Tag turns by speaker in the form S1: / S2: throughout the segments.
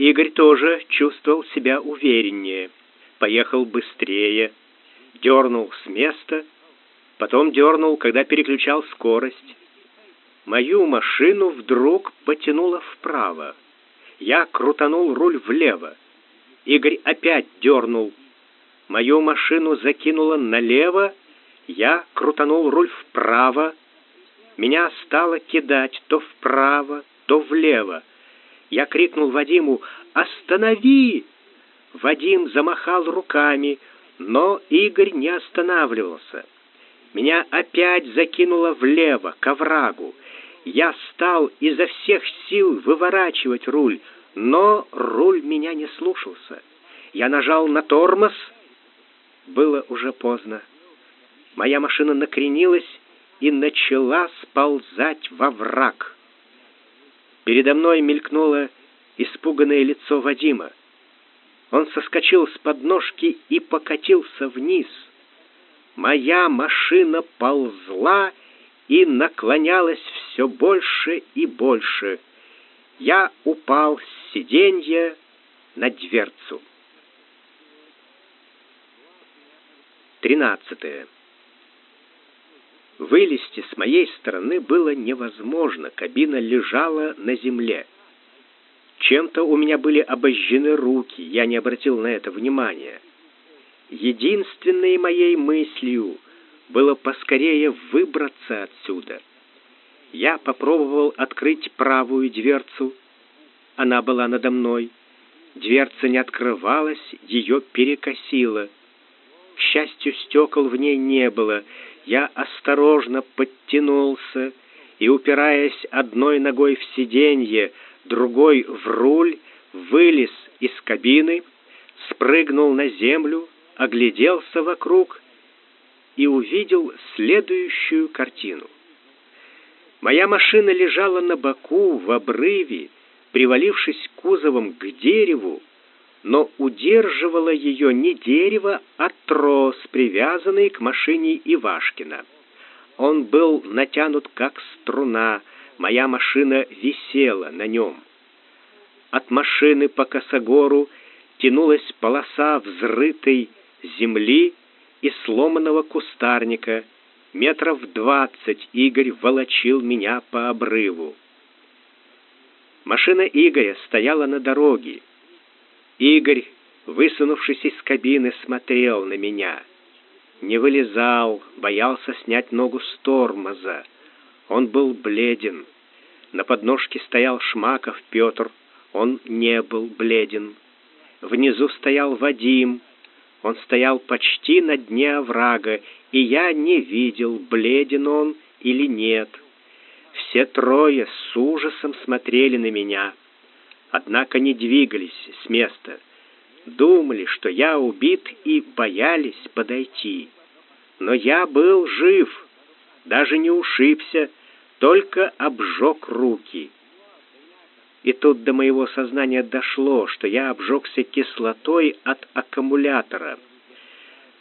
S1: Игорь тоже чувствовал себя увереннее, поехал быстрее, дернул с места, потом дернул, когда переключал скорость. Мою машину вдруг потянуло вправо. Я крутанул руль влево. Игорь опять дернул. Мою машину закинуло налево, я крутанул руль вправо. Меня стало кидать то вправо, то влево. Я крикнул Вадиму «Останови!». Вадим замахал руками, но Игорь не останавливался. Меня опять закинуло влево, к оврагу. Я стал изо всех сил выворачивать руль, но руль меня не слушался. Я нажал на тормоз. Было уже поздно. Моя машина накренилась и начала сползать во враг. Передо мной мелькнуло испуганное лицо Вадима. Он соскочил с подножки и покатился вниз. Моя машина ползла и наклонялась все больше и больше. Я упал с сиденья на дверцу. Тринадцатое. Вылезти с моей стороны было невозможно, кабина лежала на земле. Чем-то у меня были обожжены руки, я не обратил на это внимания. Единственной моей мыслью было поскорее выбраться отсюда. Я попробовал открыть правую дверцу. Она была надо мной. Дверца не открывалась, ее перекосило. К счастью, стекол в ней не было — я осторожно подтянулся и, упираясь одной ногой в сиденье, другой в руль, вылез из кабины, спрыгнул на землю, огляделся вокруг и увидел следующую картину. Моя машина лежала на боку в обрыве, привалившись кузовом к дереву, но удерживало ее не дерево, а трос, привязанный к машине Ивашкина. Он был натянут как струна, моя машина висела на нем. От машины по косогору тянулась полоса взрытой земли и сломанного кустарника. Метров двадцать Игорь волочил меня по обрыву. Машина Игоря стояла на дороге. Игорь, высунувшись из кабины, смотрел на меня. Не вылезал, боялся снять ногу с тормоза. Он был бледен. На подножке стоял Шмаков Петр. Он не был бледен. Внизу стоял Вадим. Он стоял почти на дне оврага, и я не видел, бледен он или нет. Все трое с ужасом смотрели на меня — однако не двигались с места. Думали, что я убит и боялись подойти. Но я был жив, даже не ушибся, только обжег руки. И тут до моего сознания дошло, что я обжегся кислотой от аккумулятора.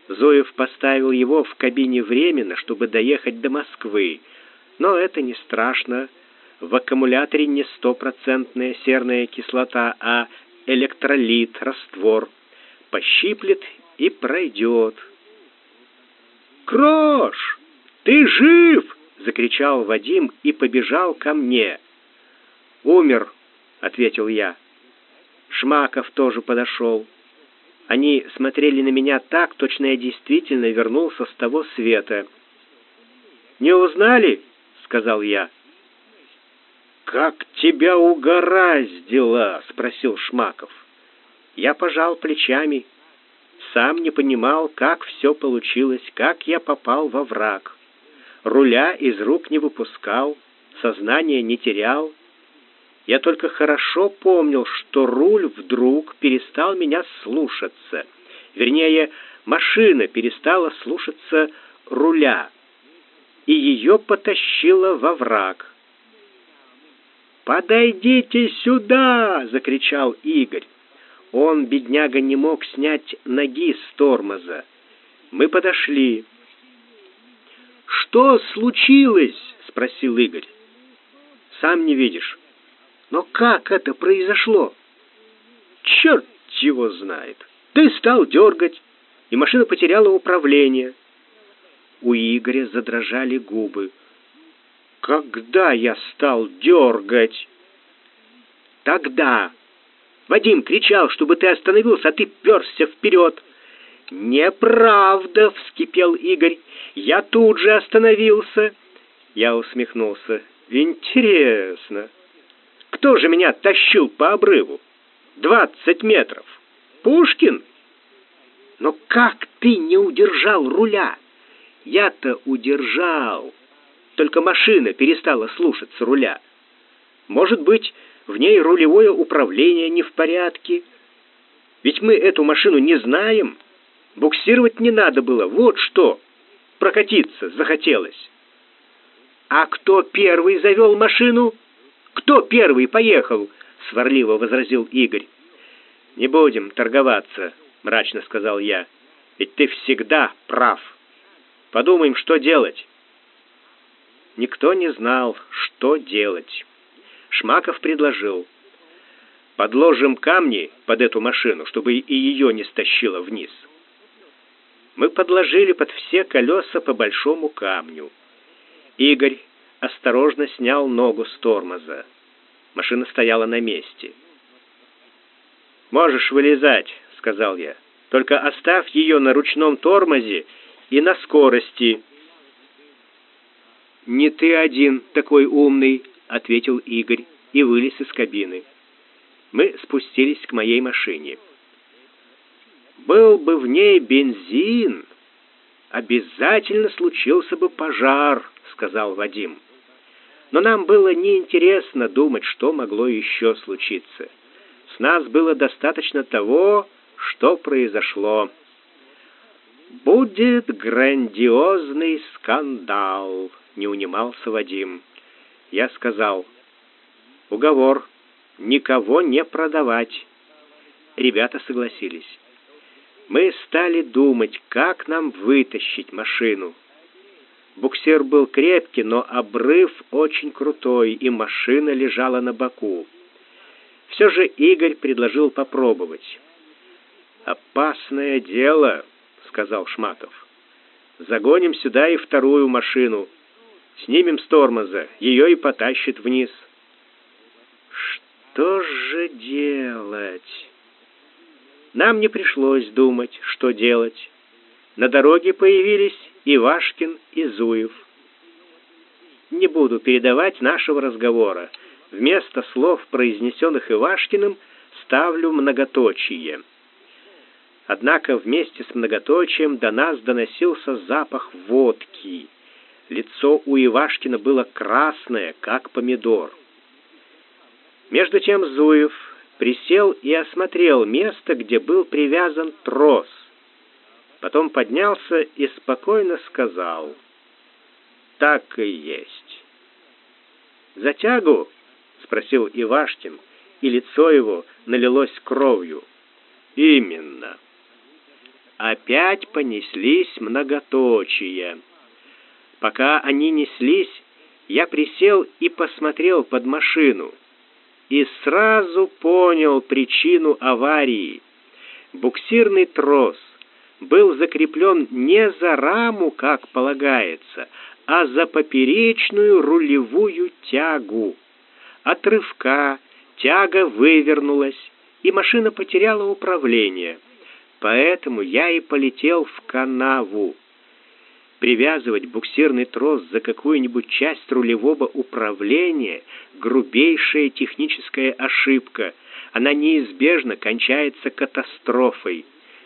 S1: Зоев поставил его в кабине временно, чтобы доехать до Москвы. Но это не страшно, в аккумуляторе не стопроцентная серная кислота, а электролит, раствор. Пощиплет и пройдет. «Крош, ты жив!» — закричал Вадим и побежал ко мне. «Умер», — ответил я. Шмаков тоже подошел. Они смотрели на меня так, точно я действительно вернулся с того света. «Не узнали?» — сказал я. «Как тебя угораздило?» — спросил Шмаков. Я пожал плечами. Сам не понимал, как все получилось, как я попал во враг. Руля из рук не выпускал, сознание не терял. Я только хорошо помнил, что руль вдруг перестал меня слушаться. Вернее, машина перестала слушаться руля, и ее потащило во враг. «Подойдите сюда!» — закричал Игорь. Он, бедняга, не мог снять ноги с тормоза. Мы подошли. «Что случилось?» — спросил Игорь. «Сам не видишь. Но как это произошло?» черт его знает. Ты стал дергать, и машина потеряла управление. У Игоря задрожали губы. Когда я стал дергать? Тогда. Вадим кричал, чтобы ты остановился, а ты перся вперед. «Неправда!» — вскипел Игорь. «Я тут же остановился!» Я усмехнулся. «Интересно. Кто же меня тащил по обрыву? Двадцать метров. Пушкин? Но как ты не удержал руля? Я-то удержал. Только машина перестала слушаться руля. Может быть, в ней рулевое управление не в порядке? Ведь мы эту машину не знаем». Буксировать не надо было, вот что. Прокатиться захотелось. А кто первый завел машину? Кто первый поехал? сварливо возразил Игорь. Не будем торговаться, мрачно сказал я. Ведь ты всегда прав. Подумаем, что делать. Никто не знал, что делать. Шмаков предложил: "Подложим камни под эту машину, чтобы и ее не стащило вниз" мы подложили под все колеса по большому камню. Игорь осторожно снял ногу с тормоза. Машина стояла на месте. «Можешь вылезать», — сказал я. «Только оставь ее на ручном тормозе и на скорости». «Не ты один такой умный», — ответил Игорь и вылез из кабины. Мы спустились к моей машине. Был бы в ней бензин, обязательно случился бы пожар, сказал Вадим. Но нам было неинтересно думать, что могло еще случиться. С нас было достаточно того, что произошло. Будет грандиозный скандал, не унимался Вадим. Я сказал: "Уговор никого не продавать". Ребята согласились мы стали думать, как нам вытащить машину. Буксир был крепкий, но обрыв очень крутой, и машина лежала на боку. Все же Игорь предложил попробовать. «Опасное дело», — сказал Шматов. «Загоним сюда и вторую машину. Снимем с тормоза, ее и потащит вниз». «Что же делать?» Нам не пришлось думать, что делать. На дороге появились Ивашкин и Зуев. Не буду передавать нашего разговора. Вместо слов, произнесенных Ивашкиным, ставлю многоточие. Однако вместе с многоточием до нас доносился запах водки. Лицо у Ивашкина было красное, как помидор. Между тем Зуев присел и осмотрел место, где был привязан трос. Потом поднялся и спокойно сказал: "Так и есть". "Затягу?" спросил Ивашкин, и лицо его налилось кровью. "Именно". Опять понеслись многоточия. Пока они неслись, я присел и посмотрел под машину и сразу понял причину аварии. Буксирный трос был закреплен не за раму, как полагается, а за поперечную рулевую тягу. От рывка тяга вывернулась, и машина потеряла управление. Поэтому я и полетел в канаву. Привязывать буксирный трос за какую-нибудь часть рулевого управления грубейшая техническая ошибка. Она неизбежно кончается катастрофой.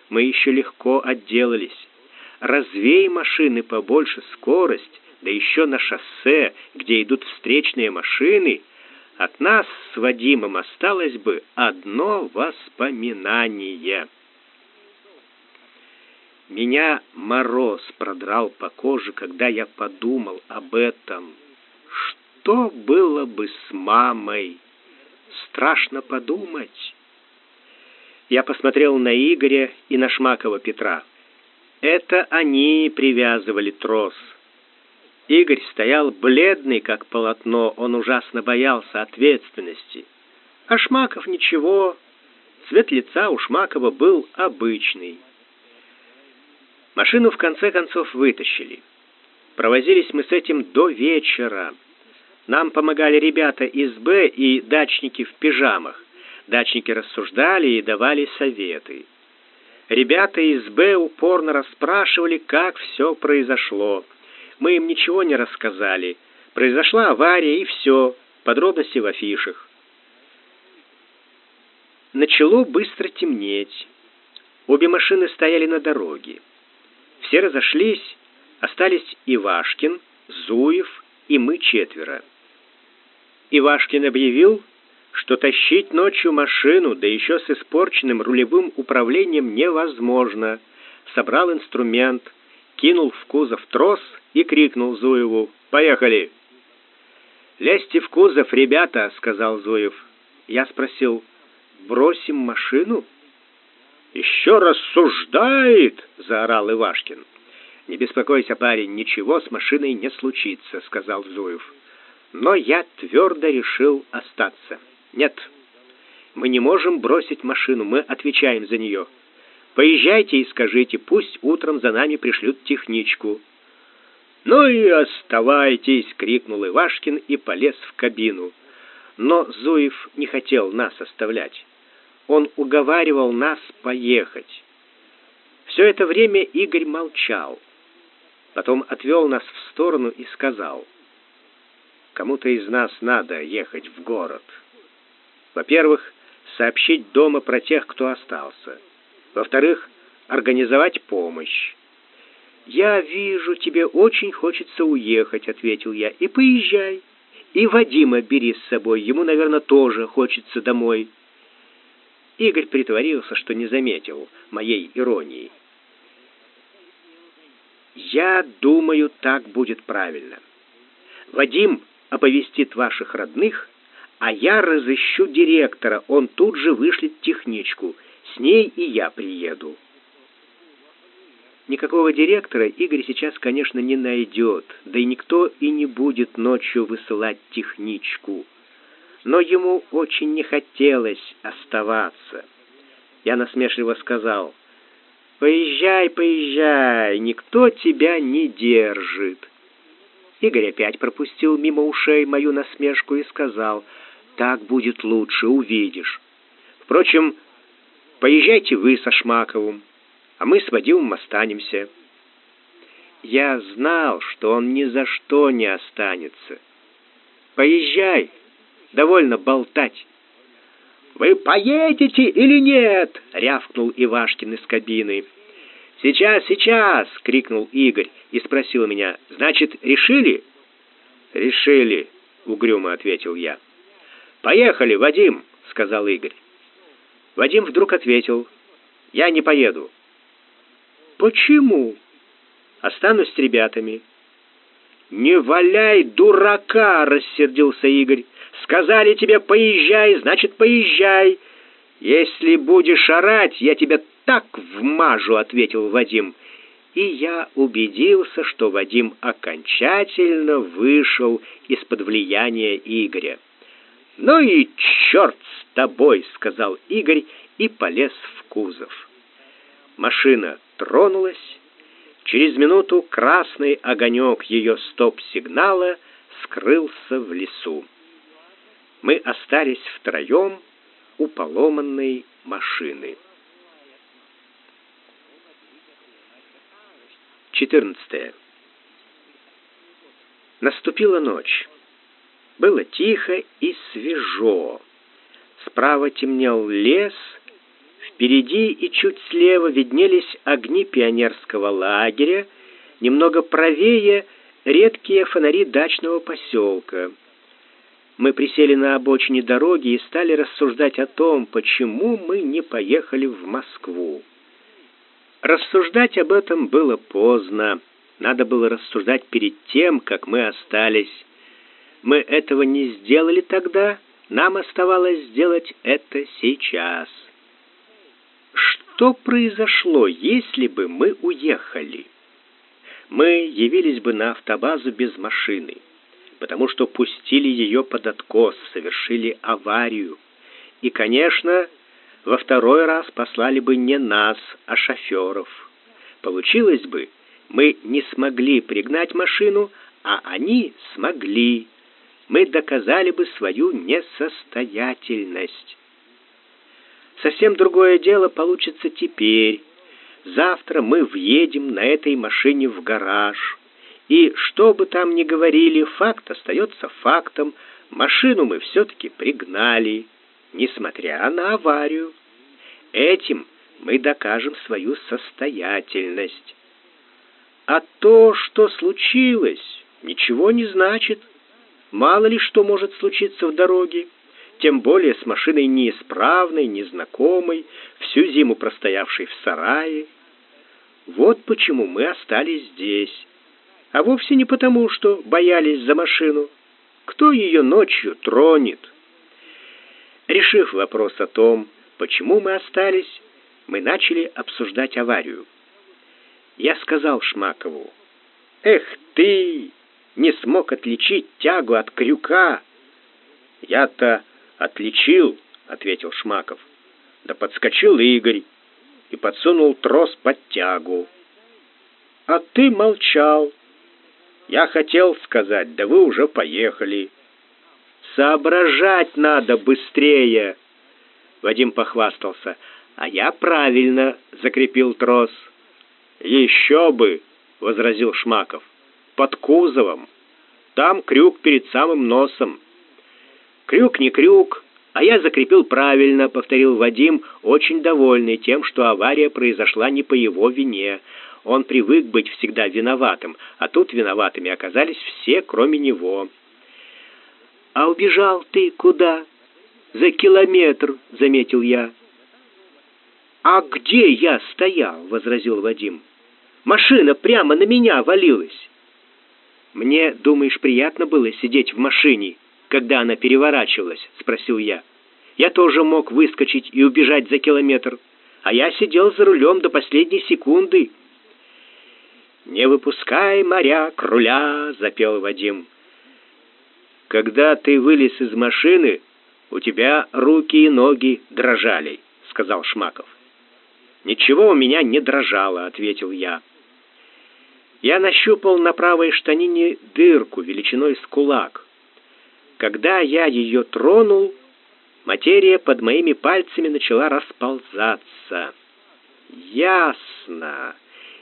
S1: Мы еще легко отделались. Развей машины побольше скорость, да еще на шоссе, где идут встречные машины, от нас с Вадимом осталось бы одно воспоминание. Меня мороз продрал по коже, когда я подумал об этом. Что было бы с мамой? Страшно подумать. Я посмотрел на Игоря и на Шмакова Петра. Это они привязывали трос. Игорь стоял бледный, как полотно, он ужасно боялся ответственности. А Шмаков ничего, Цвет лица у Шмакова был обычный. Машину в конце концов вытащили. Провозились мы с этим до вечера. Нам помогали ребята из Б и дачники в пижамах. Дачники рассуждали и давали советы. Ребята из Б упорно расспрашивали, как все произошло. Мы им ничего не рассказали. Произошла авария и все. Подробности в афишах. Начало быстро темнеть. Обе машины стояли на дороге. Все разошлись, остались Ивашкин, Зуев и мы четверо. Ивашкин объявил, что тащить ночью машину, да еще с испорченным рулевым управлением невозможно. Собрал инструмент, кинул в кузов трос и крикнул Зуеву «Поехали!». «Лезьте в кузов, ребята!» — сказал Зуев. Я спросил «Бросим машину?» «Еще рассуждает!» — заорал Ивашкин. «Не беспокойся, парень, ничего с машиной не случится», — сказал Зуев. Но я твердо решил остаться. Нет, мы не можем бросить машину, мы отвечаем за нее. Поезжайте и скажите, пусть утром за нами пришлют техничку. Ну и оставайтесь, крикнул Ивашкин и полез в кабину. Но Зуев не хотел нас оставлять. Он уговаривал нас поехать. Все это время Игорь молчал. Потом отвел нас в сторону и сказал: Кому-то из нас надо ехать в город. Во-первых, сообщить дома про тех, кто остался. Во-вторых, организовать помощь. «Я вижу, тебе очень хочется уехать», — ответил я. «И поезжай. И Вадима бери с собой, ему, наверное, тоже хочется домой». Игорь притворился, что не заметил моей иронии. «Я думаю, так будет правильно. Вадим оповестит ваших родных, а я разыщу директора, он тут же вышлет техничку. С ней и я приеду. Никакого директора Игорь сейчас, конечно, не найдет, да и никто и не будет ночью высылать техничку. Но ему очень не хотелось оставаться. Я насмешливо сказал, «Поезжай, поезжай, никто тебя не держит». Игорь опять пропустил мимо ушей мою насмешку и сказал, «Так будет лучше, увидишь. Впрочем, поезжайте вы со Шмаковым, а мы с Вадимом останемся». Я знал, что он ни за что не останется. «Поезжай, довольно болтать». «Вы поедете или нет?» — рявкнул Ивашкин из кабины. «Сейчас, сейчас!» — крикнул Игорь и спросил меня. «Значит, решили?» «Решили», — угрюмо ответил я. «Поехали, Вадим!» — сказал Игорь. Вадим вдруг ответил. «Я не поеду». «Почему?» «Останусь с ребятами». «Не валяй дурака!» — рассердился Игорь. «Сказали тебе поезжай, значит, поезжай. Если будешь орать, я тебя так вмажу», — ответил Вадим. И я убедился, что Вадим окончательно вышел из-под влияния Игоря. «Ну и черт с тобой!» — сказал Игорь и полез в кузов. Машина тронулась. Через минуту красный огонек ее стоп-сигнала скрылся в лесу. Мы остались втроем у поломанной машины. 14. Наступила ночь. Было тихо и свежо. Справа темнел лес, впереди и чуть слева виднелись огни пионерского лагеря, немного правее редкие фонари дачного поселка. Мы присели на обочине дороги и стали рассуждать о том, почему мы не поехали в Москву. Рассуждать об этом было поздно. Надо было рассуждать перед тем, как мы остались. Мы этого не сделали тогда, нам оставалось сделать это сейчас. Что произошло, если бы мы уехали? Мы явились бы на автобазу без машины, потому что пустили ее под откос, совершили аварию. И, конечно, во второй раз послали бы не нас, а шоферов. Получилось бы, мы не смогли пригнать машину, а они смогли. Мы доказали бы свою несостоятельность. Совсем другое дело получится теперь. Завтра мы въедем на этой машине в гараж. И что бы там ни говорили, факт остается фактом. Машину мы все-таки пригнали, несмотря на аварию. Этим мы докажем свою состоятельность. А то, что случилось, ничего не значит. Мало ли что может случиться в дороге, тем более с машиной неисправной, незнакомой, всю зиму простоявшей в сарае. Вот почему мы остались здесь. А вовсе не потому, что боялись за машину. Кто ее ночью тронет? Решив вопрос о том, почему мы остались, мы начали обсуждать аварию. Я сказал Шмакову, «Эх ты, не смог отличить тягу от крюка!» «Я-то отличил», — ответил Шмаков. «Да подскочил Игорь и подсунул трос под тягу». «А ты молчал». «Я хотел сказать, да вы уже поехали». «Соображать надо быстрее!» Вадим похвастался. «А я правильно закрепил трос». «Еще бы!» — возразил Шмаков. «Под кузовом. Там крюк перед самым носом». «Крюк не крюк, а я закрепил правильно», — повторил Вадим, очень довольный тем, что авария произошла не по его вине. Он привык быть всегда виноватым, а тут виноватыми оказались все, кроме него. «А убежал ты куда?» «За километр», — заметил я. «А где я стоял?» — возразил Вадим. «Машина прямо на меня валилась». «Мне, думаешь, приятно было сидеть в машине, когда она переворачивалась?» — спросил я. «Я тоже мог выскочить и убежать за километр, а я сидел за рулем до последней секунды». «Не выпускай, моряк, руля!» — запел Вадим. «Когда ты вылез из машины, у тебя руки и ноги дрожали», — сказал Шмаков. «Ничего у меня не дрожало», — ответил я. Я нащупал на правой штанине дырку величиной с кулак. Когда я ее тронул, материя под моими пальцами начала расползаться. Ясно.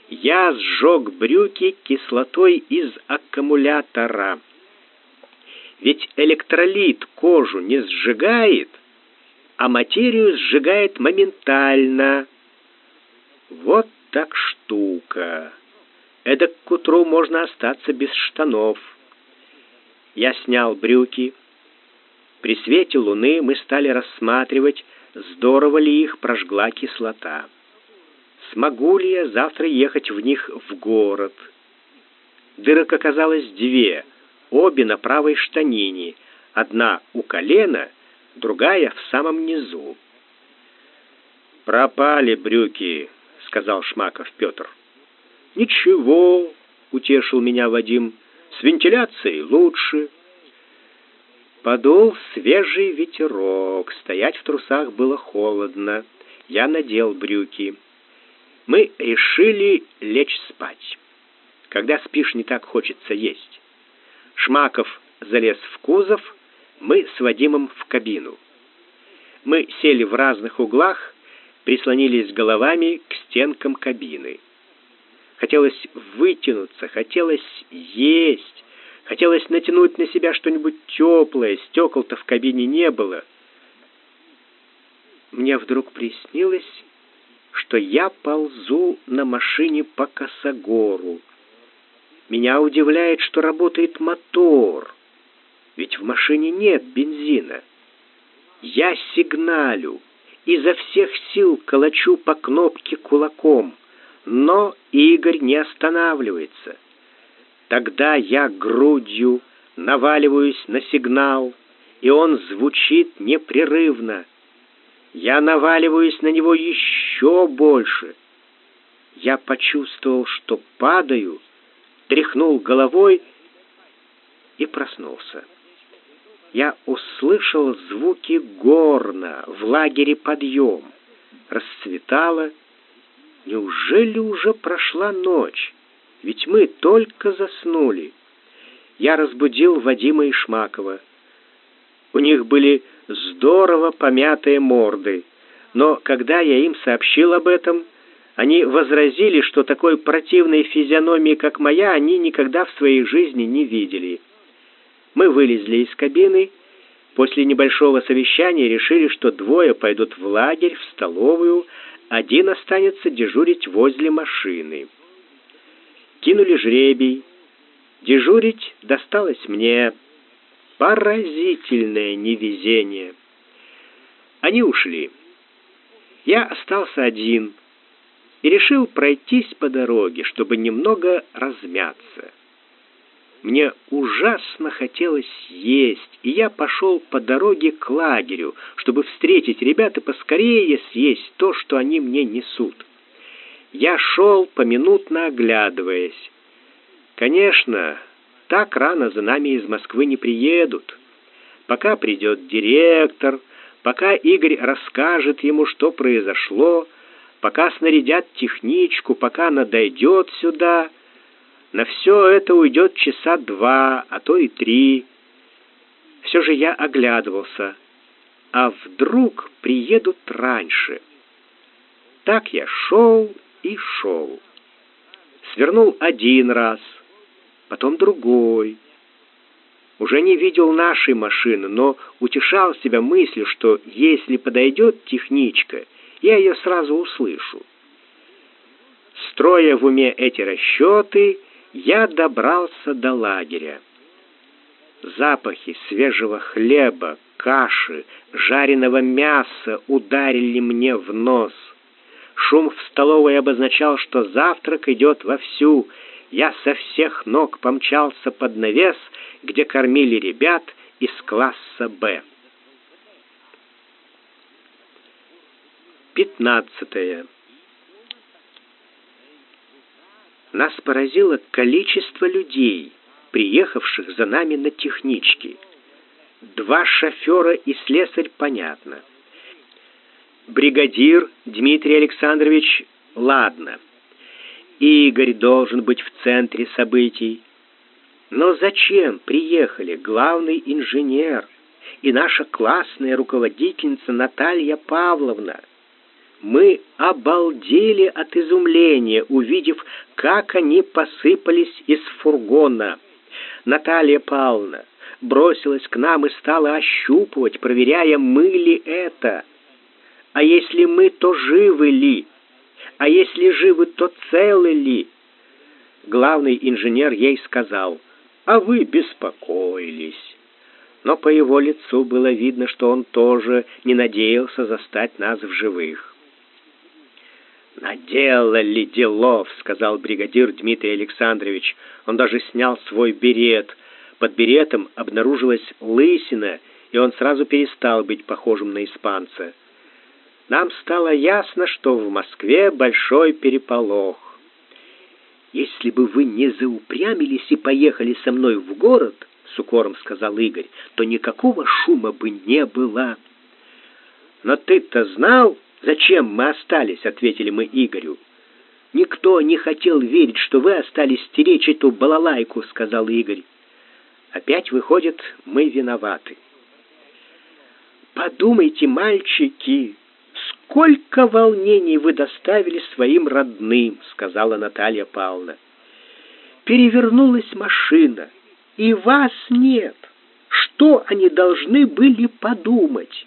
S1: Я сжег брюки кислотой из аккумулятора. Ведь электролит кожу не сжигает, а материю сжигает моментально. Вот так штука. Это к утру можно остаться без штанов. Я снял брюки. При свете луны мы стали рассматривать, здорово ли их прожгла кислота. Смогу ли я завтра ехать в них в город? Дырок оказалось две, обе на правой штанине, одна у колена, другая в самом низу. «Пропали брюки», — сказал Шмаков Петр. «Ничего», — утешил меня Вадим, — «с вентиляцией лучше». Подул свежий ветерок, стоять в трусах было холодно. Я надел брюки. Мы решили лечь спать. Когда спишь, не так хочется есть. Шмаков залез в кузов, мы с Вадимом в кабину. Мы сели в разных углах, прислонились головами к стенкам кабины. Хотелось вытянуться, хотелось есть, хотелось натянуть на себя что-нибудь теплое, стекол-то в кабине не было. Мне вдруг приснилось, что я ползу на машине по косогору. Меня удивляет, что работает мотор, ведь в машине нет бензина. Я сигналю, изо всех сил колочу по кнопке кулаком, но Игорь не останавливается. Тогда я грудью наваливаюсь на сигнал, и он звучит непрерывно. Я наваливаюсь на него еще больше. Я почувствовал, что падаю, тряхнул головой и проснулся. я услышал звуки горна, в лагере подъем. Расцветало. Неужели уже прошла ночь? Ведь мы только заснули. Я разбудил Вадима и Шмакова. У них были здорово помятые морды, но когда я им сообщил об этом, они возразили, что такой противной физиономии, как моя, они никогда в своей жизни не видели. Мы вылезли из кабины, после небольшого совещания решили, что двое пойдут в лагерь, в столовую, один останется дежурить возле машины. Кинули жребий. Дежурить досталось мне. Поразительное невезение. Они ушли. Я остался один и решил пройтись по дороге, чтобы немного размяться. Мне ужасно хотелось есть, и я пошел по дороге к лагерю, чтобы встретить ребят и поскорее съесть то, что они мне несут. Я шел, поминутно оглядываясь. Конечно, так рано за нами из Москвы не приедут. Пока придет директор, пока Игорь расскажет ему, что произошло, пока снарядят техничку, пока она дойдет сюда — на все это уйдет часа два, а то и три. Все же я оглядывался. А вдруг приедут раньше? Так я шел и шел. Свернул один раз, потом другой. Уже не видел нашей машины, но утешал себя мыслью, что если подойдет техничка, я ее сразу услышу. Строя в уме эти расчеты, я добрался до лагеря. Запахи свежего хлеба, каши, жареного мяса ударили мне в нос. Шум в столовой обозначал, что завтрак идет вовсю. Я со всех ног помчался под навес, где кормили ребят из класса «Б». Пятнадцатое. Нас поразило количество людей, приехавших за нами на техничке. Два шофера и слесарь, понятно. Бригадир Дмитрий Александрович, ладно. Игорь должен быть в центре событий. Но зачем приехали главный инженер и наша классная руководительница Наталья Павловна? Мы обалдели от изумления, увидев, как они посыпались из фургона. Наталья Павловна бросилась к нам и стала ощупывать, проверяя, мы ли это. А если мы, то живы ли? А если живы, то целы ли? Главный инженер ей сказал, а вы беспокоились. Но по его лицу было видно, что он тоже не надеялся застать нас в живых. «Наделали делов», — сказал бригадир Дмитрий Александрович. Он даже снял свой берет. Под беретом обнаружилась лысина, и он сразу перестал быть похожим на испанца. Нам стало ясно, что в Москве большой переполох. «Если бы вы не заупрямились и поехали со мной в город», — с укором сказал Игорь, — «то никакого шума бы не было». «Но ты-то знал, «Зачем мы остались?» — ответили мы Игорю. «Никто не хотел верить, что вы остались стеречь эту балалайку», — сказал Игорь. «Опять, выходит, мы виноваты». «Подумайте, мальчики, сколько волнений вы доставили своим родным», — сказала Наталья Павловна. «Перевернулась машина, и вас нет. Что они должны были подумать?»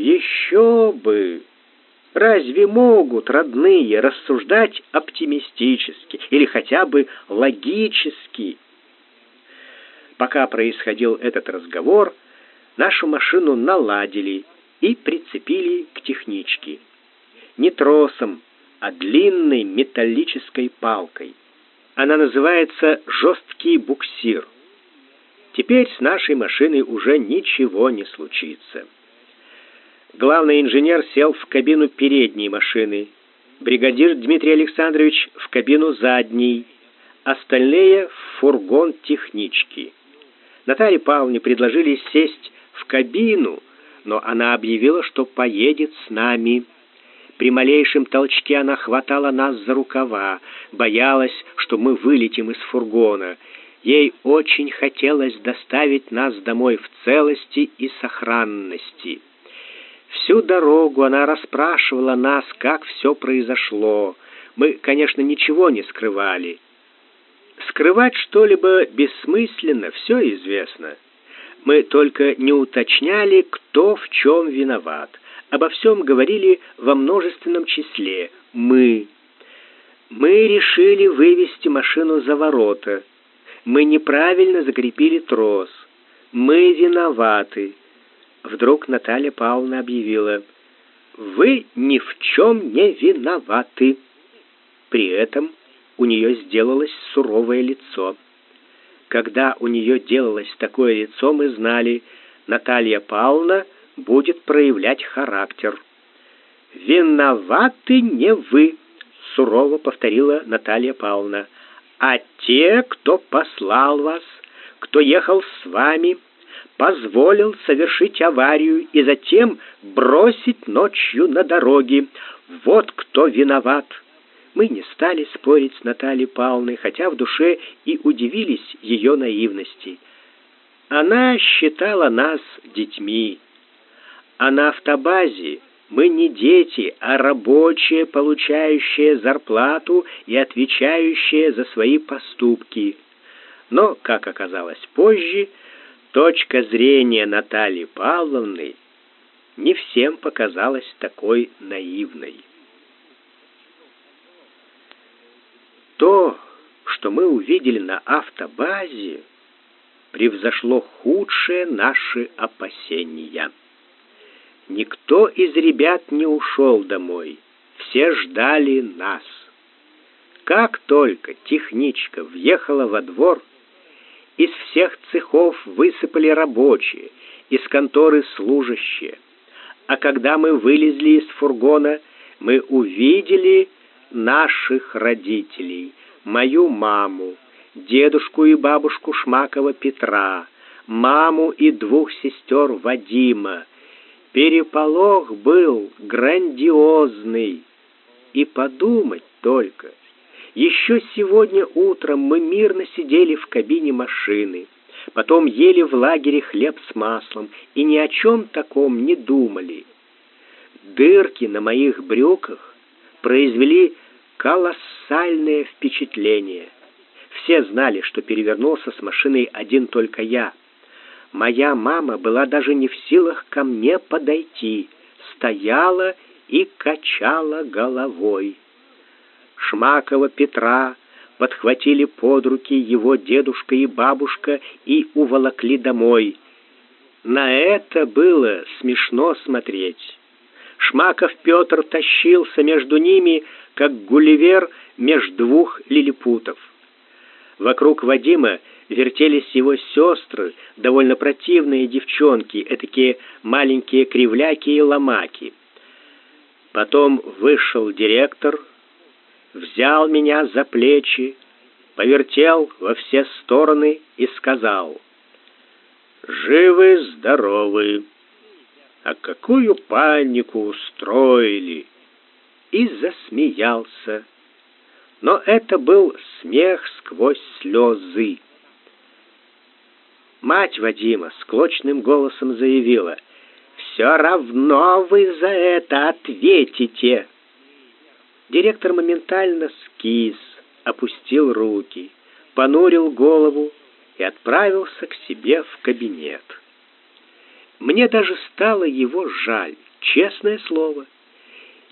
S1: Еще бы! Разве могут родные рассуждать оптимистически или хотя бы логически? Пока происходил этот разговор, нашу машину наладили и прицепили к техничке. Не тросом, а длинной металлической палкой. Она называется «жесткий буксир». Теперь с нашей машиной уже ничего не случится. Главный инженер сел в кабину передней машины, бригадир Дмитрий Александрович в кабину задней, остальные в фургон технички. Наталье Павловне предложили сесть в кабину, но она объявила, что поедет с нами. При малейшем толчке она хватала нас за рукава, боялась, что мы вылетим из фургона. Ей очень хотелось доставить нас домой в целости и сохранности. Всю дорогу она расспрашивала нас, как все произошло. Мы, конечно, ничего не скрывали. Скрывать что-либо бессмысленно, все известно. Мы только не уточняли, кто в чем виноват. Обо всем говорили во множественном числе «мы». Мы решили вывести машину за ворота. Мы неправильно закрепили трос. Мы виноваты. Вдруг Наталья Павловна объявила, «Вы ни в чем не виноваты». При этом у нее сделалось суровое лицо. Когда у нее делалось такое лицо, мы знали, Наталья Павловна будет проявлять характер. «Виноваты не вы», — сурово повторила Наталья Павловна, «а те, кто послал вас, кто ехал с вами, позволил совершить аварию и затем бросить ночью на дороге. Вот кто виноват». Мы не стали спорить с Натальей Павловной, хотя в душе и удивились ее наивности. Она считала нас детьми. А на автобазе мы не дети, а рабочие, получающие зарплату и отвечающие за свои поступки. Но, как оказалось позже, точка зрения Натальи Павловны не всем показалась такой наивной. То, что мы увидели на автобазе, превзошло худшие наши опасения. Никто из ребят не ушел домой. Все ждали нас. Как только техничка въехала во двор, из всех цехов высыпали рабочие, из конторы служащие. А когда мы вылезли из фургона, мы увидели наших родителей, мою маму, дедушку и бабушку Шмакова Петра, маму и двух сестер Вадима. Переполох был грандиозный. И подумать только, еще сегодня утром мы мирно сидели в кабине машины, потом ели в лагере хлеб с маслом и ни о чем таком не думали. Дырки на моих брюках произвели колоссальное впечатление. Все знали, что перевернулся с машиной один только я. Моя мама была даже не в силах ко мне подойти, стояла и качала головой. Шмакова Петра подхватили под руки его дедушка и бабушка и уволокли домой. На это было смешно смотреть. Шмаков Петр тащился между ними, как гулливер меж двух лилипутов. Вокруг Вадима вертелись его сестры, довольно противные девчонки, этакие маленькие кривляки и ломаки. Потом вышел директор, взял меня за плечи, повертел во все стороны и сказал, «Живы-здоровы! А какую панику устроили!» И засмеялся. Но это был смех сквозь слезы. Мать Вадима склочным голосом заявила, «Все равно вы за это ответите!» Директор моментально скис, опустил руки, понурил голову и отправился к себе в кабинет. Мне даже стало его жаль, честное слово.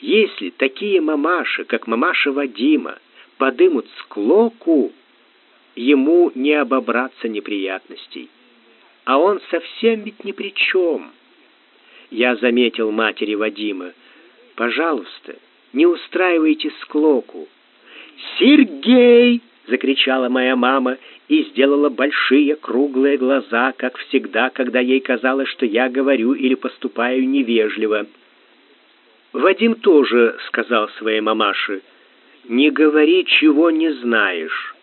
S1: Если такие мамаши, как мамаша Вадима, подымут склоку, ему не обобраться неприятностей. А он совсем ведь ни при чем. Я заметил матери Вадима. «Пожалуйста, не устраивайте склоку». «Сергей!» — закричала моя мама и сделала большие круглые глаза, как всегда, когда ей казалось, что я говорю или поступаю невежливо. Вадим тоже сказал своей мамаше, «Не говори, чего не знаешь».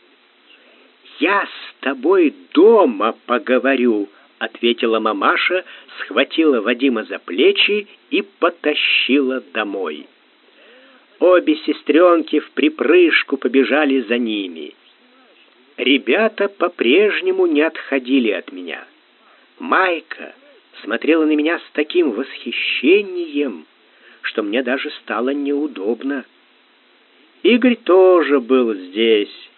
S1: «Я с тобой дома поговорю», — ответила мамаша, схватила Вадима за плечи и потащила домой. Обе сестренки в припрыжку побежали за ними. Ребята по-прежнему не отходили от меня. Майка смотрела на меня с таким восхищением, что мне даже стало неудобно. Игорь тоже был здесь.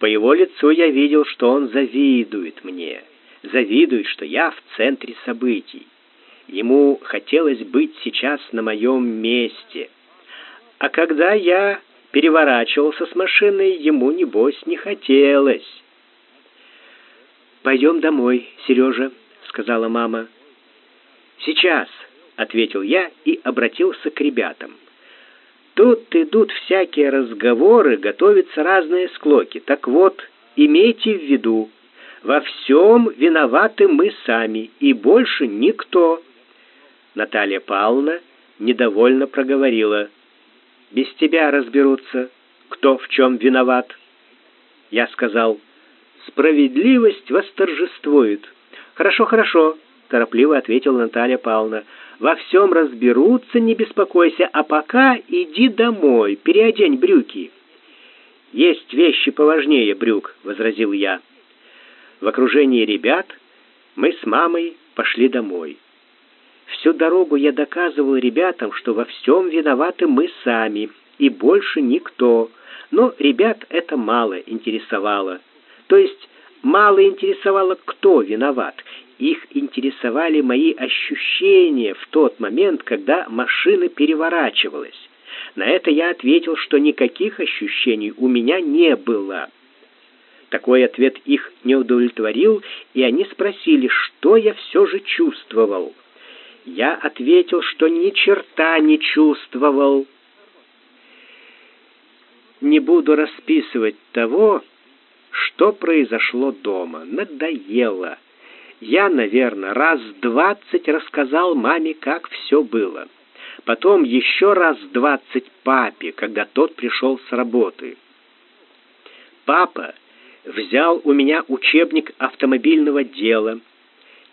S1: По его лицу я видел, что он завидует мне, завидует, что я в центре событий. Ему хотелось быть сейчас на моем месте. А когда я переворачивался с машиной, ему, небось, не хотелось. «Пойдем домой, Сережа», — сказала мама. «Сейчас», — ответил я и обратился к ребятам. «Тут идут всякие разговоры, готовятся разные склоки. Так вот, имейте в виду, во всем виноваты мы сами, и больше никто». Наталья Павловна недовольно проговорила. «Без тебя разберутся, кто в чем виноват». Я сказал, «Справедливость восторжествует». «Хорошо, хорошо», — торопливо ответила Наталья Павловна. «Во всем разберутся, не беспокойся, а пока иди домой, переодень брюки». «Есть вещи поважнее брюк», — возразил я. В окружении ребят мы с мамой пошли домой. Всю дорогу я доказывал ребятам, что во всем виноваты мы сами, и больше никто. Но ребят это мало интересовало. То есть мало интересовало, кто виноват. Их интересовали мои ощущения в тот момент, когда машина переворачивалась. На это я ответил, что никаких ощущений у меня не было. Такой ответ их не удовлетворил, и они спросили, что я все же чувствовал. Я ответил, что ни черта не чувствовал. Не буду расписывать того, что произошло дома. Надоело. Я, наверное, раз двадцать рассказал маме, как все было. Потом еще раз двадцать папе, когда тот пришел с работы. Папа взял у меня учебник автомобильного дела,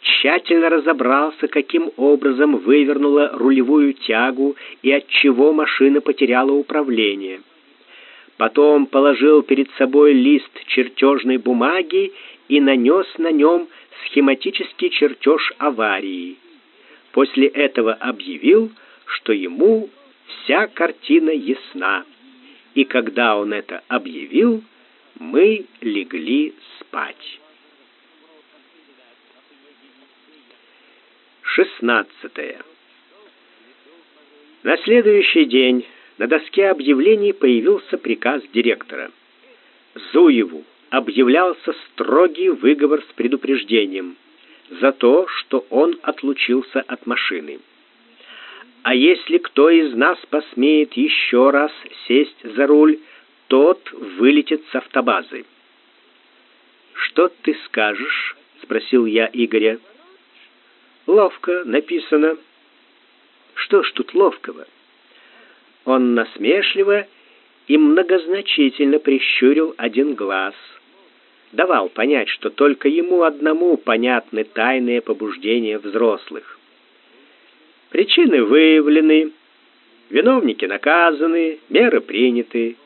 S1: тщательно разобрался, каким образом вывернула рулевую тягу и от чего машина потеряла управление. Потом положил перед собой лист чертежной бумаги и нанес на нем схематический чертеж аварии. После этого объявил, что ему вся картина ясна. И когда он это объявил, мы легли спать. Шестнадцатое. На следующий день на доске объявлений появился приказ директора. Зуеву объявлялся строгий выговор с предупреждением за то, что он отлучился от машины. А если кто из нас посмеет еще раз сесть за руль, тот вылетит с автобазы. Что ты скажешь? спросил я Игоря. Ловко написано. Что ж тут ловкого? Он насмешливо и многозначительно прищурил один глаз. Давал понять, что только ему одному понятны тайные побуждения взрослых. Причины выявлены, виновники наказаны, меры приняты.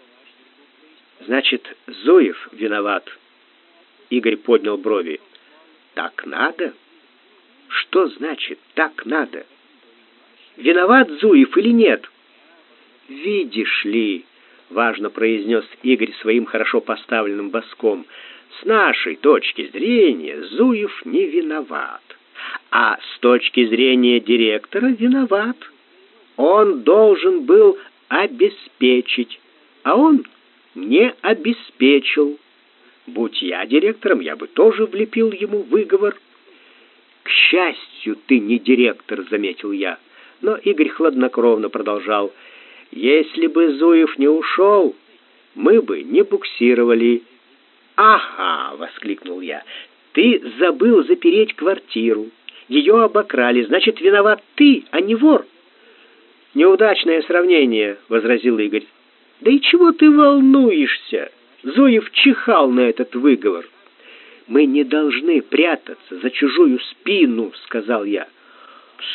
S1: Значит, Зуев виноват. Игорь поднял брови. Так надо? Что значит так надо? Виноват Зуев или нет? Видишь ли, важно произнес Игорь своим хорошо поставленным баском, с нашей точки зрения Зуев не виноват, а с точки зрения директора виноват. Он должен был обеспечить, а он не обеспечил. Будь я директором, я бы тоже влепил ему выговор. К счастью, ты не директор, заметил я. Но Игорь хладнокровно продолжал: если бы Зуев не ушел, мы бы не буксировали. Ага, воскликнул я. Ты забыл запереть квартиру. Ее обокрали, значит, виноват ты, а не вор. Неудачное сравнение, возразил Игорь. Да и чего ты волнуешься? Зуев чихал на этот выговор. «Мы не должны прятаться за чужую спину», — сказал я.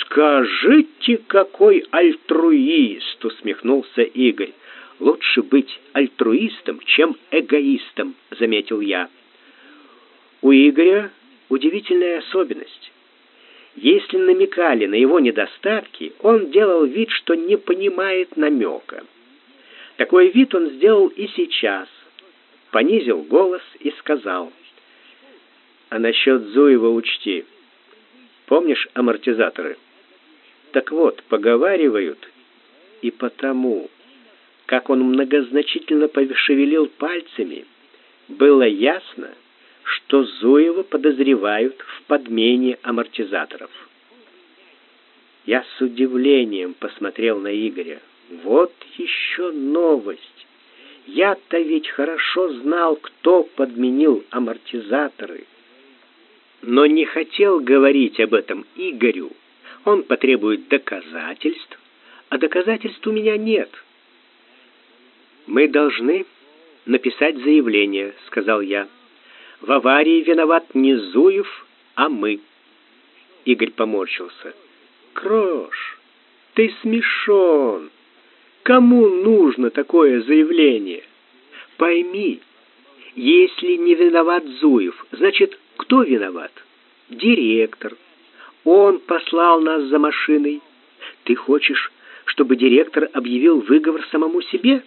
S1: «Скажите, какой альтруист!» — усмехнулся Игорь. «Лучше быть альтруистом, чем эгоистом», — заметил я. У Игоря удивительная особенность. Если намекали на его недостатки, он делал вид, что не понимает намека. Такой вид он сделал и сейчас. Понизил голос и сказал. «А насчет Зуева учти. Помнишь амортизаторы? Так вот, поговаривают, и потому, как он многозначительно пошевелил пальцами, было ясно, что Зуева подозревают в подмене амортизаторов. Я с удивлением посмотрел на Игоря. Вот еще новость. Я-то ведь хорошо знал, кто подменил амортизаторы. Но не хотел говорить об этом Игорю. Он потребует доказательств, а доказательств у меня нет. Мы должны написать заявление, сказал я. В аварии виноват не Зуев, а мы. Игорь поморщился. Крош, ты смешон. Кому нужно такое заявление? Пойми, если не виноват Зуев, значит, кто виноват? Директор. Он послал нас за машиной. Ты хочешь, чтобы директор объявил выговор самому себе?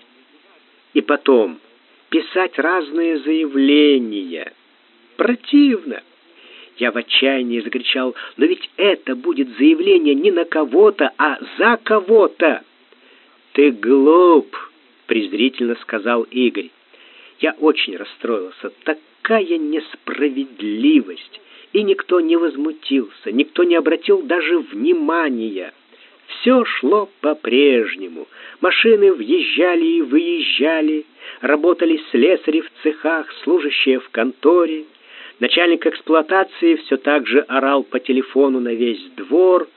S1: И потом писать разные заявления. Противно. Я в отчаянии закричал, но ведь это будет заявление не на кого-то, а за кого-то. Ты глуп, презрительно сказал Игорь. Я очень расстроился. Такая несправедливость. И никто не возмутился, никто не обратил даже внимания. Все шло по-прежнему. Машины въезжали и выезжали, работали слесари в цехах, служащие в конторе. Начальник эксплуатации все так же орал по телефону на весь двор.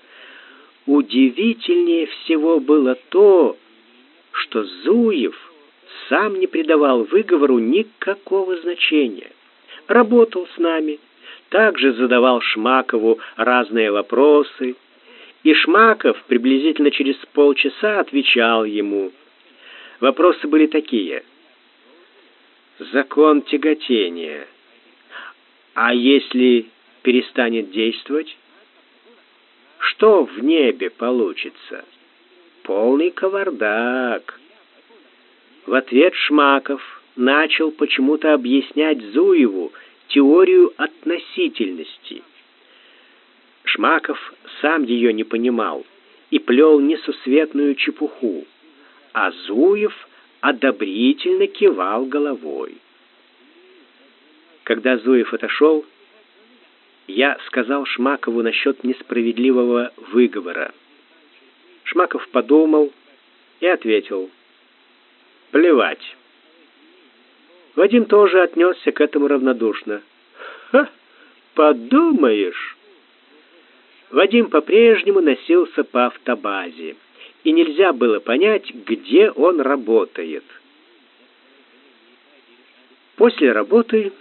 S1: Удивительнее всего было то, что Зуев сам не придавал выговору никакого значения. Работал с нами, также задавал Шмакову разные вопросы, и Шмаков приблизительно через полчаса отвечал ему. Вопросы были такие. Закон тяготения. А если перестанет действовать? Что в небе получится? Полный кавардак. В ответ Шмаков начал почему-то объяснять Зуеву теорию относительности. Шмаков сам ее не понимал и плел несусветную чепуху, а Зуев одобрительно кивал головой. Когда Зуев отошел, я сказал Шмакову насчет несправедливого выговора. Шмаков подумал и ответил: "Плевать". Вадим тоже отнесся к этому равнодушно. Ха, подумаешь. Вадим по-прежнему носился по автобазе, и нельзя было понять, где он работает. После работы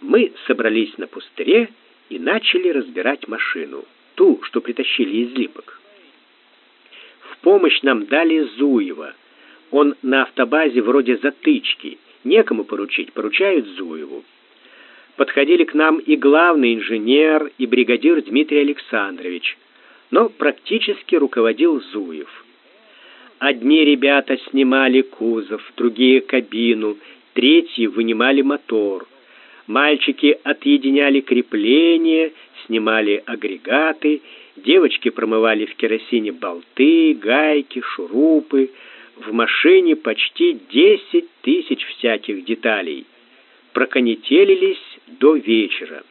S1: мы собрались на пустыре и начали разбирать машину, ту, что притащили из Липок помощь нам дали Зуева. Он на автобазе вроде затычки. Некому поручить, поручают Зуеву. Подходили к нам и главный инженер, и бригадир Дмитрий Александрович, но практически руководил Зуев. Одни ребята снимали кузов, другие кабину, третьи вынимали мотор. Мальчики отъединяли крепления, снимали агрегаты Девочки промывали в керосине болты, гайки, шурупы. В машине почти десять тысяч всяких деталей. Проконетелились до вечера.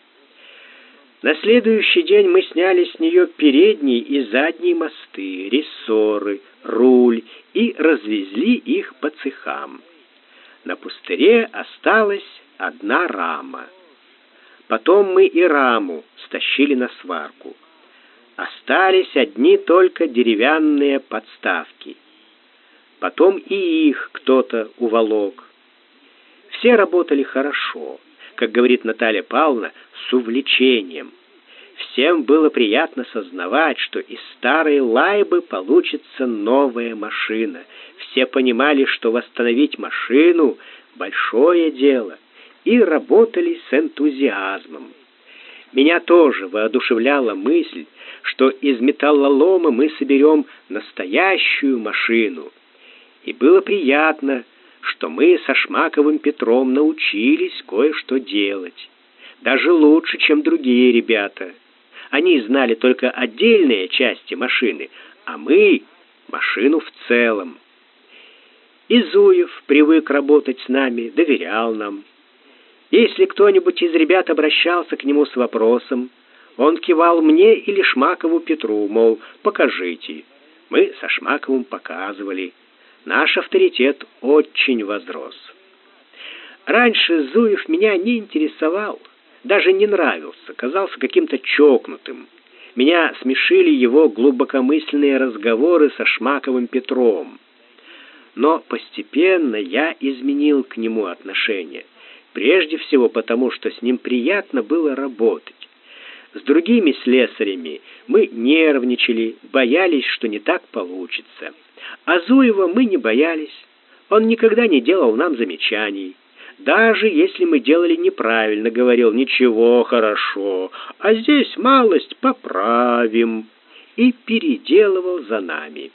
S1: На следующий день мы сняли с нее передние и задние мосты, рессоры, руль и развезли их по цехам. На пустыре осталась одна рама. Потом мы и раму стащили на сварку остались одни только деревянные подставки. Потом и их кто-то уволок. Все работали хорошо, как говорит Наталья Павловна, с увлечением. Всем было приятно сознавать, что из старой лайбы получится новая машина. Все понимали, что восстановить машину — большое дело, и работали с энтузиазмом. Меня тоже воодушевляла мысль, что из металлолома мы соберем настоящую машину. И было приятно, что мы со Шмаковым Петром научились кое-что делать. Даже лучше, чем другие ребята. Они знали только отдельные части машины, а мы — машину в целом. Изуев привык работать с нами, доверял нам. Если кто-нибудь из ребят обращался к нему с вопросом, он кивал мне или Шмакову Петру, мол, покажите. Мы со Шмаковым показывали. Наш авторитет очень возрос. Раньше Зуев меня не интересовал, даже не нравился, казался каким-то чокнутым. Меня смешили его глубокомысленные разговоры со Шмаковым Петром. Но постепенно я изменил к нему отношение. Прежде всего потому, что с ним приятно было работать. С другими слесарями мы нервничали, боялись, что не так получится. А Зуева мы не боялись. Он никогда не делал нам замечаний. Даже если мы делали неправильно, говорил «ничего, хорошо, а здесь малость поправим» и переделывал за нами.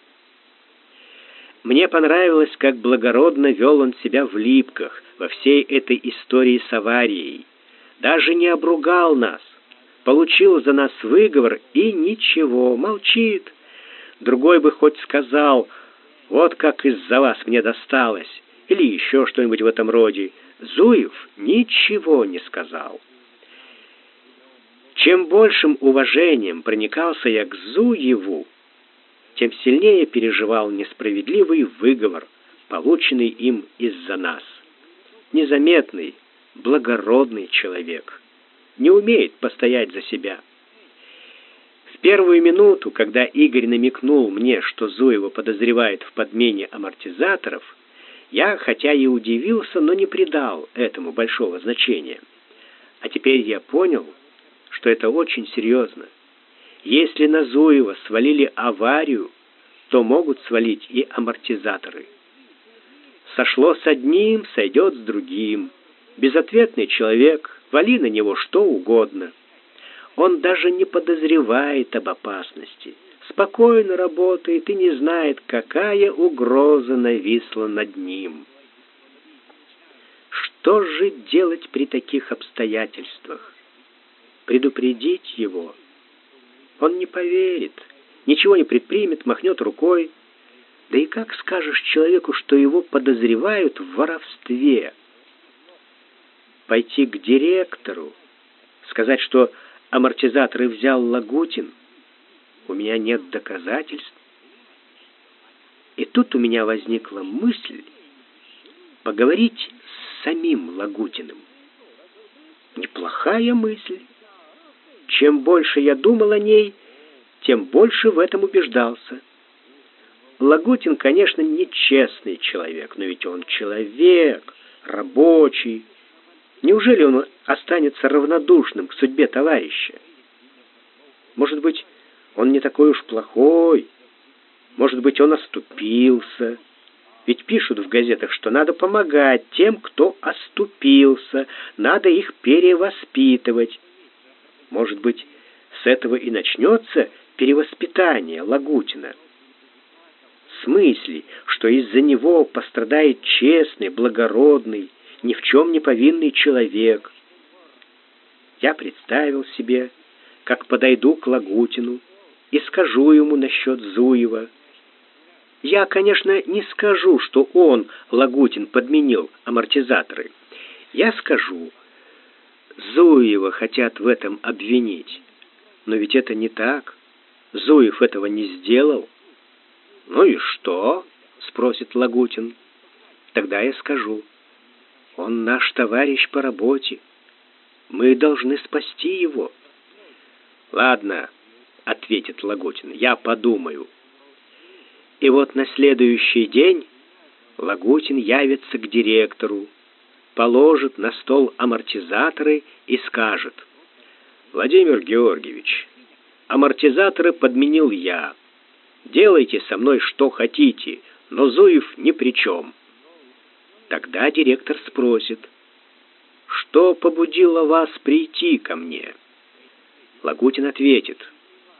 S1: Мне понравилось, как благородно вел он себя в липках во всей этой истории с аварией. Даже не обругал нас, получил за нас выговор и ничего, молчит. Другой бы хоть сказал, вот как из-за вас мне досталось, или еще что-нибудь в этом роде. Зуев ничего не сказал. Чем большим уважением проникался я к Зуеву, тем сильнее переживал несправедливый выговор, полученный им из-за нас. Незаметный, благородный человек не умеет постоять за себя. В первую минуту, когда Игорь намекнул мне, что Зуева подозревает в подмене амортизаторов, я, хотя и удивился, но не придал этому большого значения. А теперь я понял, что это очень серьезно. Если на Зуева свалили аварию, то могут свалить и амортизаторы. Сошло с одним, сойдет с другим. Безответный человек, вали на него что угодно. Он даже не подозревает об опасности. Спокойно работает и не знает, какая угроза нависла над ним. Что же делать при таких обстоятельствах? Предупредить его? Он не поверит, ничего не предпримет, махнет рукой. Да и как скажешь человеку, что его подозревают в воровстве? Пойти к директору, сказать, что амортизаторы взял Лагутин? У меня нет доказательств. И тут у меня возникла мысль поговорить с самим Лагутиным. Неплохая мысль. Чем больше я думал о ней, тем больше в этом убеждался. Лагутин, конечно, нечестный человек, но ведь он человек, рабочий. Неужели он останется равнодушным к судьбе товарища? Может быть, он не такой уж плохой? Может быть, он оступился? Ведь пишут в газетах, что надо помогать тем, кто оступился, надо их перевоспитывать. Может быть, с этого и начнется перевоспитание Лагутина. С мысли, что из-за него пострадает честный, благородный, ни в чем не повинный человек. Я представил себе, как подойду к Лагутину и скажу ему насчет Зуева. Я, конечно, не скажу, что он, Лагутин, подменил амортизаторы. Я скажу, Зуева хотят в этом обвинить. Но ведь это не так. Зуев этого не сделал. Ну и что? спросит Лагутин. Тогда я скажу: он наш товарищ по работе. Мы должны спасти его. Ладно, ответит Лагутин. Я подумаю. И вот на следующий день Лагутин явится к директору. положит на стол амортизаторы и скажет: "Владимир Георгиевич, амортизаторы подменил я. Делайте со мной что хотите, но Зуев ни при чем». Тогда директор спросит: "Что побудило вас прийти ко мне?" Лагутин ответит: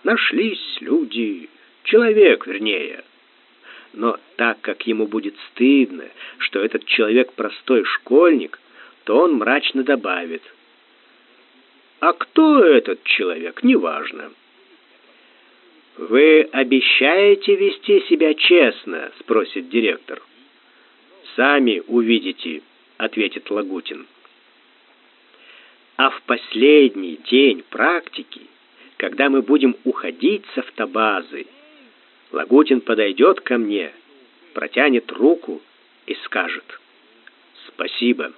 S1: "Нашлись люди, человек, вернее, но так как ему будет стыдно, что этот человек простой школьник, то он мрачно добавит: "А кто этот человек, неважно". Вы обещаете вести себя честно, спросит директор. Сами увидите, ответит Лагутин. А в последний день практики, когда мы будем уходить с автобазы, Лагутин подойдет ко мне, протянет руку и скажет «Спасибо».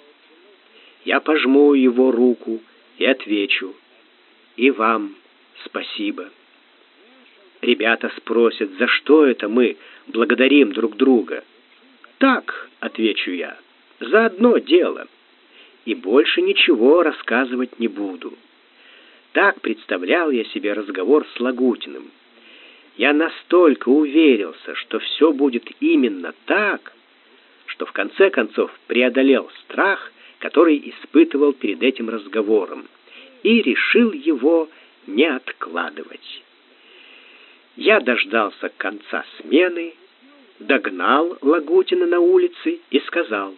S1: Я пожму его руку и отвечу «И вам спасибо». Ребята спросят, за что это мы благодарим друг друга. «Так», — отвечу я, — «за одно дело». И больше ничего рассказывать не буду. Так представлял я себе разговор с Лагутиным. Я настолько уверился, что все будет именно так, что в конце концов преодолел страх, который испытывал перед этим разговором, и решил его не откладывать. Я дождался конца смены, догнал Лагутина на улице и сказал: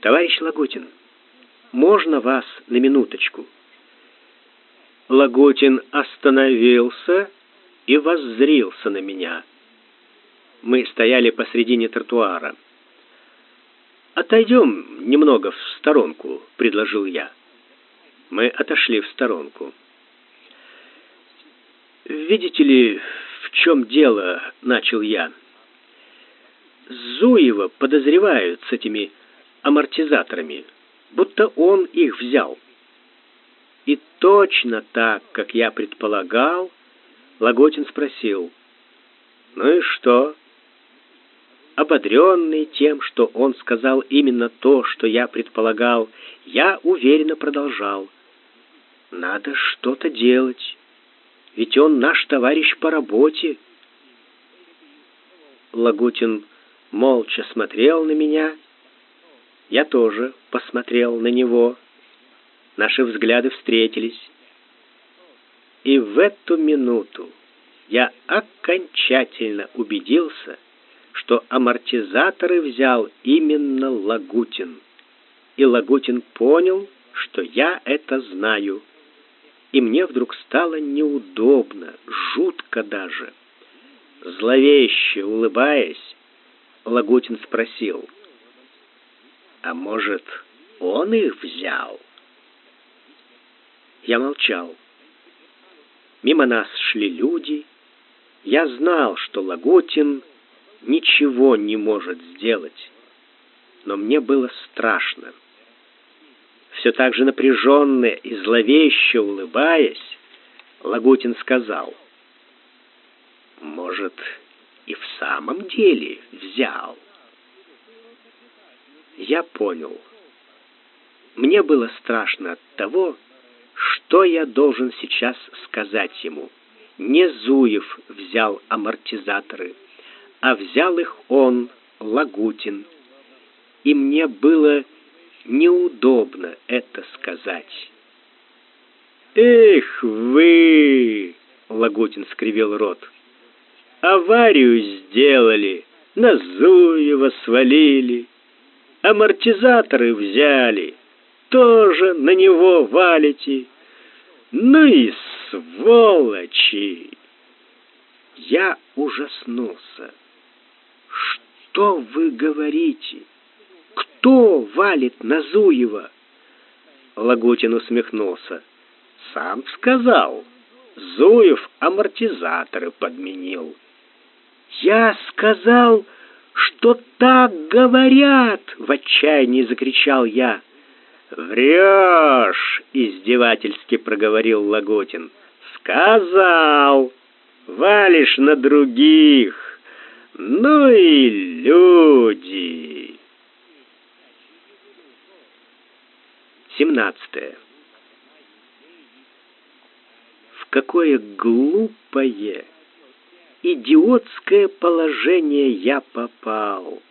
S1: "Товарищ Лагутин, можно вас на минуточку?" Лагутин остановился и воззрился на меня. Мы стояли посредине тротуара. Отойдем немного в сторонку, предложил я. Мы отошли в сторонку. Видите ли, в чем дело, начал я. Зуева подозревают с этими амортизаторами, будто он их взял. И точно так, как я предполагал, Лаготин спросил: "Ну и что?" Ободренный тем, что он сказал именно то, что я предполагал, я уверенно продолжал: "Надо что-то делать, ведь он наш товарищ по работе". Лагутин молча смотрел на меня. Я тоже посмотрел на него. Наши взгляды встретились. И в эту минуту я окончательно убедился, что амортизаторы взял именно Лагутин. И Лагутин понял, что я это знаю. И мне вдруг стало неудобно, жутко даже. Зловеще улыбаясь, Лагутин спросил: "А может, он их взял?" Я молчал. Мимо нас шли люди. Я знал, что Лагутин ничего не может сделать. Но мне было страшно. Все так же напряженно и зловеще улыбаясь, Лагутин сказал: "Может, и в самом деле взял?" Я понял. Мне было страшно от того, что я должен сейчас сказать ему? Не Зуев взял амортизаторы, а взял их он, Лагутин. И мне было неудобно это сказать. Эх вы, Лагутин скривил рот. Аварию сделали, на Зуева свалили, амортизаторы взяли тоже на него валите. Ну и сволочи! Я ужаснулся. Что вы говорите? Кто валит на Зуева? Лагутин усмехнулся. Сам сказал. Зуев амортизаторы подменил. Я сказал, что так говорят, в отчаянии закричал я. «Врешь!» — издевательски проговорил Лаготин. «Сказал! Валишь на других! Ну и люди!» 17. В какое глупое, идиотское положение я попал.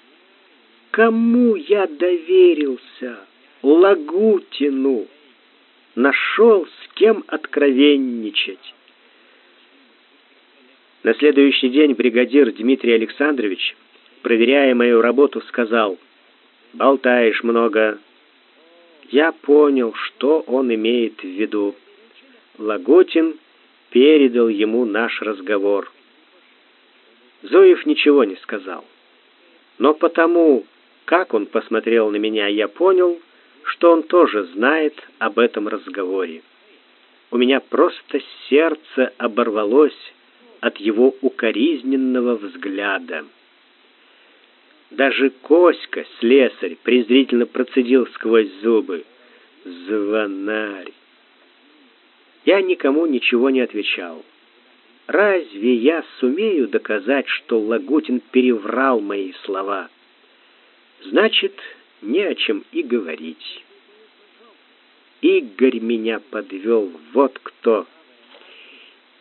S1: Кому я доверился? Лагутину. Нашел с кем откровенничать. На следующий день бригадир Дмитрий Александрович, проверяя мою работу, сказал, «Болтаешь много». Я понял, что он имеет в виду. Лагутин передал ему наш разговор. Зоев ничего не сказал. Но потому, как он посмотрел на меня, я понял, что он тоже знает об этом разговоре. У меня просто сердце оборвалось от его укоризненного взгляда. Даже Коська, слесарь, презрительно процедил сквозь зубы. «Звонарь!» Я никому ничего не отвечал. Разве я сумею доказать, что Лагутин переврал мои слова? Значит, не о чем и говорить. Игорь меня подвел, вот кто.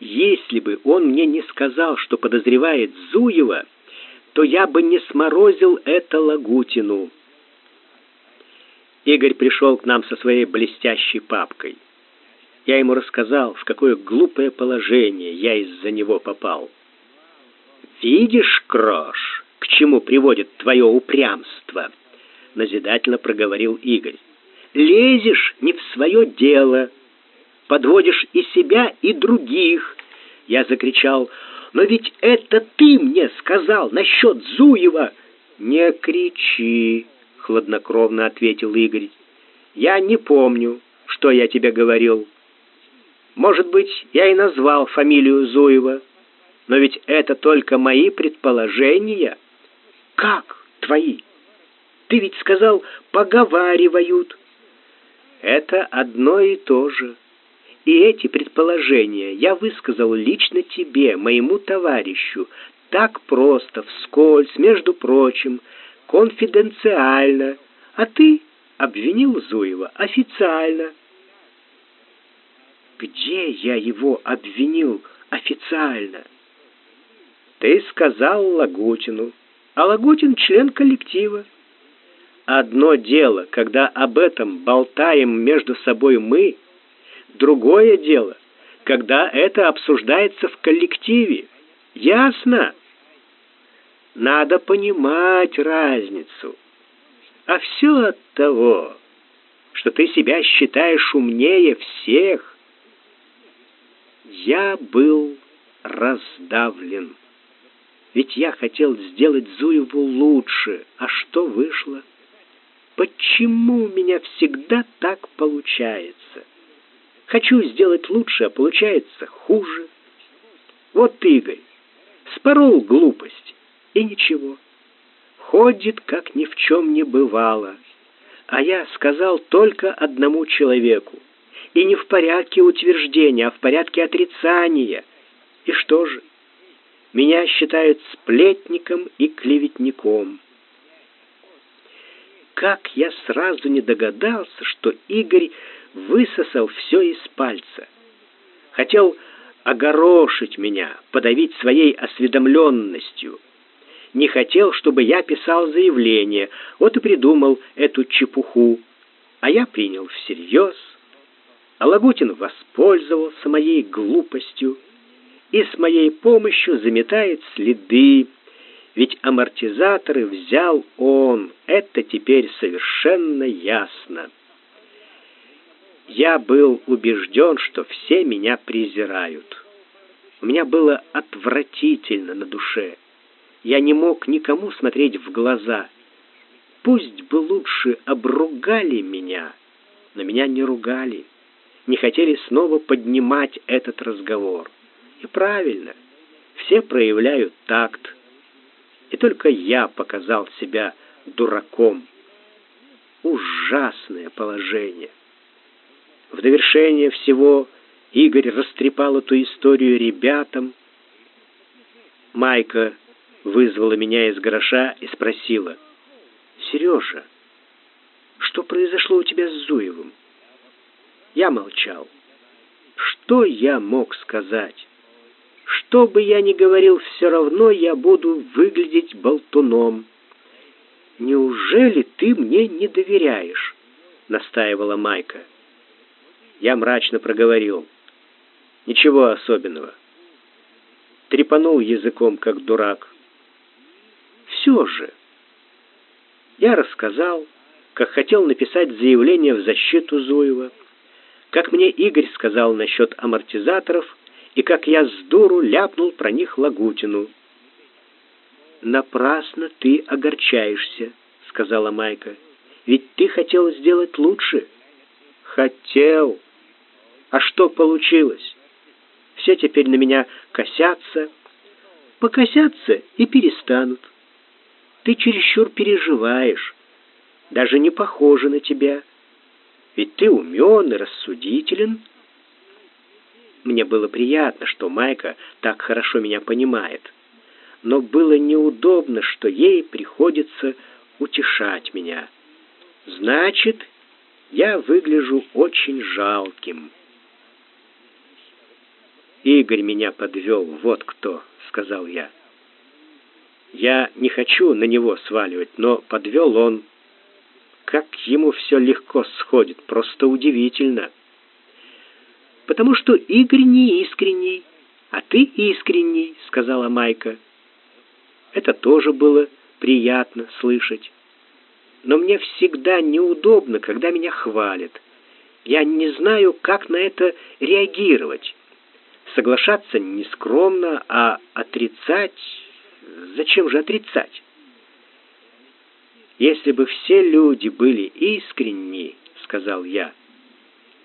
S1: Если бы он мне не сказал, что подозревает Зуева, то я бы не сморозил это Лагутину. Игорь пришел к нам со своей блестящей папкой. Я ему рассказал, в какое глупое положение я из-за него попал. «Видишь, Крош, к чему приводит твое упрямство?» — назидательно проговорил Игорь. «Лезешь не в свое дело, подводишь и себя, и других». Я закричал, «Но ведь это ты мне сказал насчет Зуева!» «Не кричи!» — хладнокровно ответил Игорь. «Я не помню, что я тебе говорил». Может быть, я и назвал фамилию Зуева, но ведь это только мои предположения. Как твои? Ты ведь сказал, поговаривают. Это одно и то же. И эти предположения я высказал лично тебе, моему товарищу, так просто, вскользь, между прочим, конфиденциально, а ты обвинил Зуева официально. Где я его обвинил официально? Ты сказал Лагутину, а Лагутин член коллектива. Одно дело, когда об этом болтаем между собой мы, другое дело, когда это обсуждается в коллективе. Ясно? Надо понимать разницу. А все от того, что ты себя считаешь умнее всех, я был раздавлен. Ведь я хотел сделать Зуеву лучше, а что вышло? Почему у меня всегда так получается? Хочу сделать лучше, а получается хуже. Вот Игорь спорол глупость, и ничего. Ходит, как ни в чем не бывало. А я сказал только одному человеку и не в порядке утверждения, а в порядке отрицания. И что же? Меня считают сплетником и клеветником. Как я сразу не догадался, что Игорь высосал все из пальца. Хотел огорошить меня, подавить своей осведомленностью. Не хотел, чтобы я писал заявление, вот и придумал эту чепуху. А я принял всерьез. А Лагутин воспользовался моей глупостью и с моей помощью заметает следы, ведь амортизаторы взял он, это теперь совершенно ясно. Я был убежден, что все меня презирают. У меня было отвратительно на душе. Я не мог никому смотреть в глаза. Пусть бы лучше обругали меня, но меня не ругали не хотели снова поднимать этот разговор. И правильно, все проявляют такт. И только я показал себя дураком. Ужасное положение. В довершение всего Игорь растрепал эту историю ребятам. Майка вызвала меня из гаража и спросила, «Сережа, что произошло у тебя с Зуевым? Я молчал. Что я мог сказать? Что бы я ни говорил, все равно я буду выглядеть болтуном. Неужели ты мне не доверяешь? настаивала Майка. Я мрачно проговорил: Ничего особенного. Трепанул языком как дурак. Все же я рассказал, как хотел написать заявление в защиту Зуева, как мне Игорь сказал насчет амортизаторов и как я с дуру ляпнул про них Лагутину. Напрасно ты огорчаешься, сказала Майка. Ведь ты хотел сделать лучше. Хотел. А что получилось? Все теперь на меня косятся, покосятся и перестанут. Ты чересчур переживаешь, даже не похоже на тебя. Ведь ты умен и рассудителен. Мне было приятно, что Майка так хорошо меня понимает. Но было неудобно, что ей приходится утешать меня. Значит, я выгляжу очень жалким. Игорь меня подвел, вот кто, сказал я. Я не хочу на него сваливать, но подвел он. Как ему все легко сходит, просто удивительно. Потому что Игорь не искренний, а ты искренний, сказала Майка. Это тоже было приятно слышать. Но мне всегда неудобно, когда меня хвалят. Я не знаю, как на это реагировать. Соглашаться не скромно, а отрицать... Зачем же отрицать? Если бы все люди были искренни, сказал я,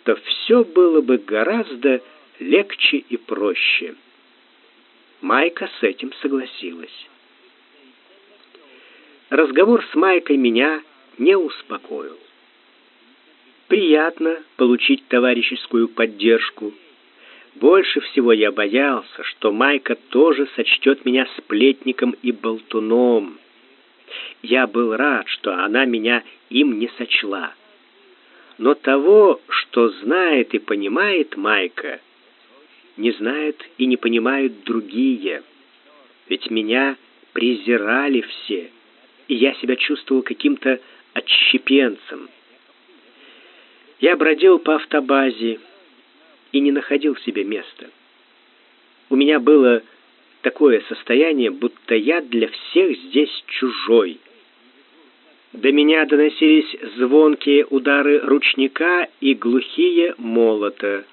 S1: то все было бы гораздо легче и проще. Майка с этим согласилась. Разговор с Майкой меня не успокоил. Приятно получить товарищескую поддержку. Больше всего я боялся, что Майка тоже сочтет меня сплетником и болтуном. Я был рад, что она меня им не сочла. Но того, что знает и понимает Майка, не знают и не понимают другие. Ведь меня презирали все, и я себя чувствовал каким-то отщепенцем. Я бродил по автобазе и не находил себе места. У меня было такое состояние, будто я для всех здесь чужой. До меня доносились звонкие удары ручника и глухие молота.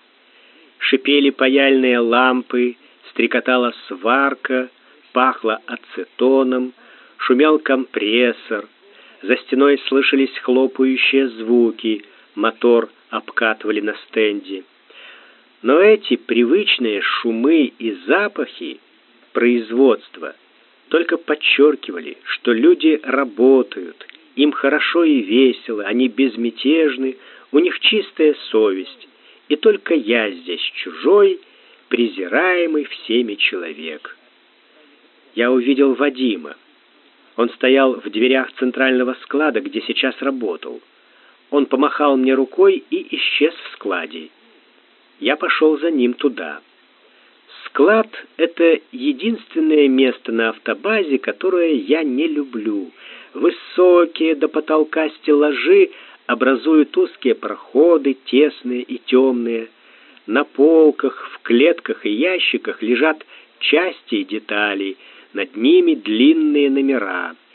S1: Шипели паяльные лампы, стрекотала сварка, пахло ацетоном, шумел компрессор. За стеной слышались хлопающие звуки, мотор обкатывали на стенде. Но эти привычные шумы и запахи производства только подчеркивали, что люди работают, им хорошо и весело, они безмятежны, у них чистая совесть, и только я здесь чужой, презираемый всеми человек. Я увидел Вадима. Он стоял в дверях центрального склада, где сейчас работал. Он помахал мне рукой и исчез в складе. Я пошел за ним туда. Склад — это единственное место на автобазе, которое я не люблю. Высокие до потолка стеллажи образуют узкие проходы, тесные и темные. На полках, в клетках и ящиках лежат части и детали, над ними длинные номера —